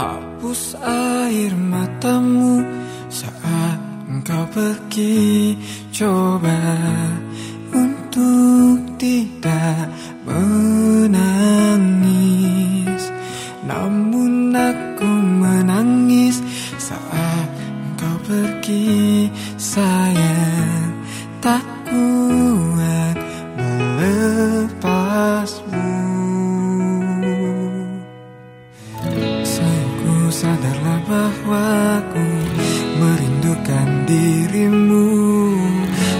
Hapus air matamu saat engkau pergi. Coba. Sadarlah bahwa aku merindukan dirimu.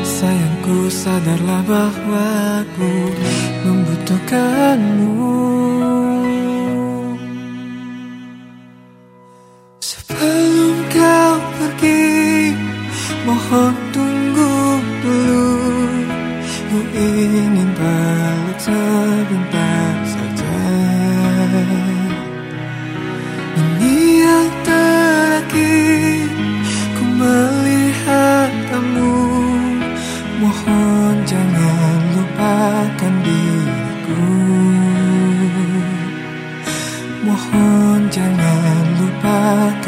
Sayangku sadarlah bahwa aku membutuhkanmu. Sebelum kau pergi Mohon tunggu dulu. Ku ingin peluk sebentar saja 나.